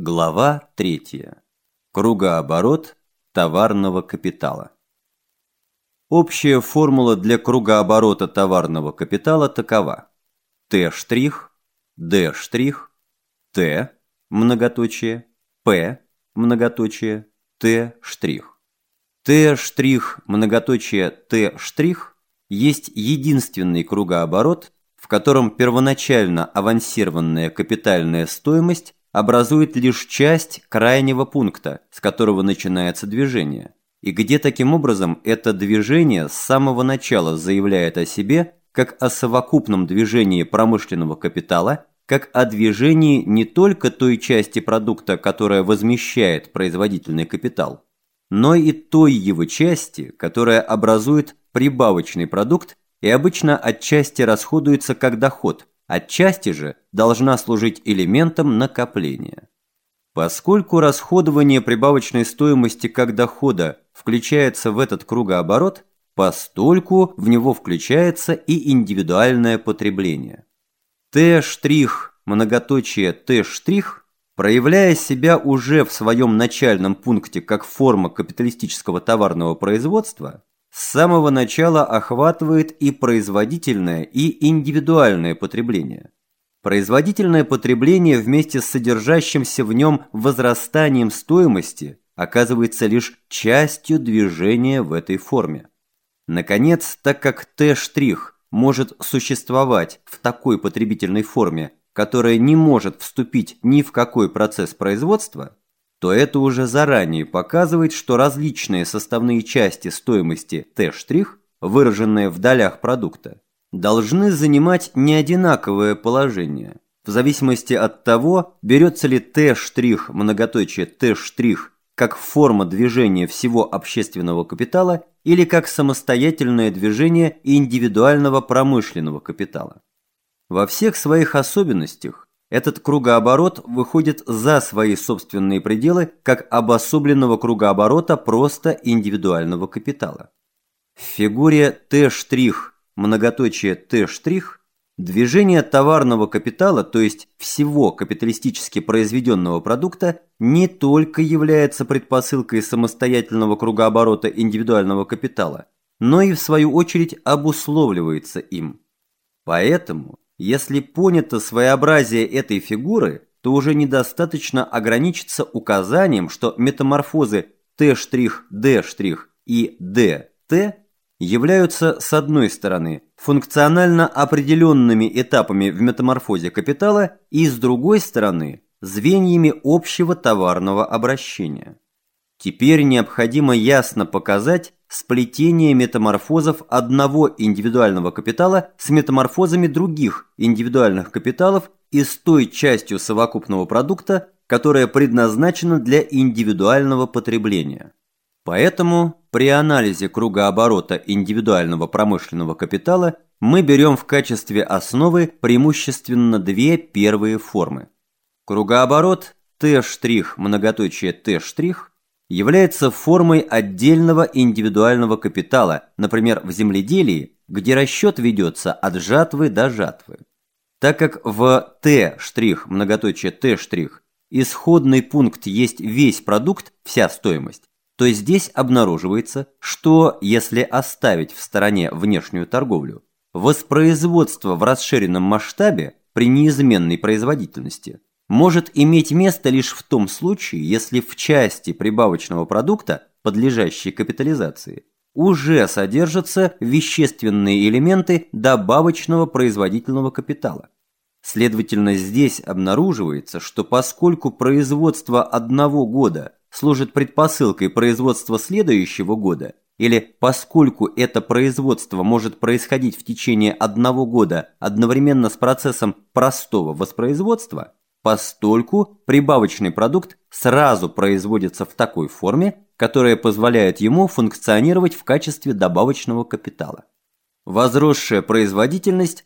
Глава 3. Кругооборот товарного капитала. Общая формула для кругооборота товарного капитала такова. Т', Д', Т, многоточие, П, многоточие, Т'. Т', многоточие Т' есть единственный кругооборот, в котором первоначально авансированная капитальная стоимость образует лишь часть крайнего пункта, с которого начинается движение, и где таким образом это движение с самого начала заявляет о себе как о совокупном движении промышленного капитала, как о движении не только той части продукта, которая возмещает производительный капитал, но и той его части, которая образует прибавочный продукт и обычно отчасти расходуется как доход, отчасти же должна служить элементом накопления. Поскольку расходование прибавочной стоимости как дохода включается в этот кругооборот, постольку в него включается и индивидуальное потребление. Т' многоточие Т', проявляя себя уже в своем начальном пункте как форма капиталистического товарного производства, с самого начала охватывает и производительное, и индивидуальное потребление. Производительное потребление вместе с содержащимся в нем возрастанием стоимости оказывается лишь частью движения в этой форме. Наконец, так как Т' может существовать в такой потребительной форме, которая не может вступить ни в какой процесс производства, то это уже заранее показывает, что различные составные части стоимости Т', выраженные в долях продукта, должны занимать неодинаковое положение, в зависимости от того, берется ли Т' многоточие Т' как форма движения всего общественного капитала или как самостоятельное движение индивидуального промышленного капитала. Во всех своих особенностях этот кругооборот выходит за свои собственные пределы как обособленного кругооборота просто индивидуального капитала. В фигуре Т', многоточие Т', движение товарного капитала, то есть всего капиталистически произведенного продукта, не только является предпосылкой самостоятельного кругооборота индивидуального капитала, но и в свою очередь обусловливается им. Поэтому если понято своеобразие этой фигуры, то уже недостаточно ограничиться указанием, что метаморфозы Т', Д' и ДТ являются, с одной стороны, функционально определенными этапами в метаморфозе капитала и, с другой стороны, звеньями общего товарного обращения. Теперь необходимо ясно показать, сплетение метаморфозов одного индивидуального капитала с метаморфозами других индивидуальных капиталов и с той частью совокупного продукта, которая предназначена для индивидуального потребления. Поэтому при анализе кругооборота индивидуального промышленного капитала мы берем в качестве основы преимущественно две первые формы. Кругооборот Т' многоточие Т' является формой отдельного индивидуального капитала, например, в земледелии, где расчет ведется от жатвы до жатвы. Так как в Т', многоточие Т', исходный пункт есть весь продукт, вся стоимость, то здесь обнаруживается, что если оставить в стороне внешнюю торговлю, воспроизводство в расширенном масштабе при неизменной производительности – может иметь место лишь в том случае, если в части прибавочного продукта, подлежащей капитализации, уже содержатся вещественные элементы добавочного производительного капитала. Следовательно, здесь обнаруживается, что поскольку производство одного года служит предпосылкой производства следующего года, или поскольку это производство может происходить в течение одного года одновременно с процессом простого воспроизводства – постольку прибавочный продукт сразу производится в такой форме, которая позволяет ему функционировать в качестве добавочного капитала. Возросшая производительность